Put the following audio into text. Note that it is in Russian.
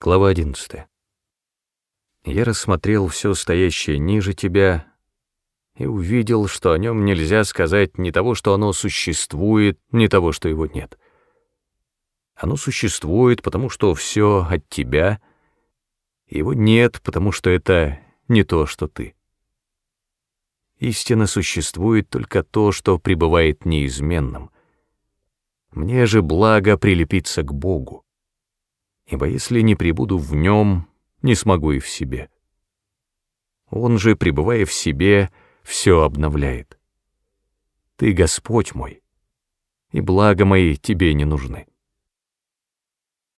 Глава 11. Я рассмотрел все стоящее ниже тебя и увидел, что о нем нельзя сказать ни того, что оно существует, ни того, что его нет. Оно существует, потому что все от тебя, его нет, потому что это не то, что ты. Истинно существует только то, что пребывает неизменным. Мне же благо прилепиться к Богу ибо если не пребуду в нем, не смогу и в себе. Он же, пребывая в себе, все обновляет. Ты Господь мой, и благо мои тебе не нужны.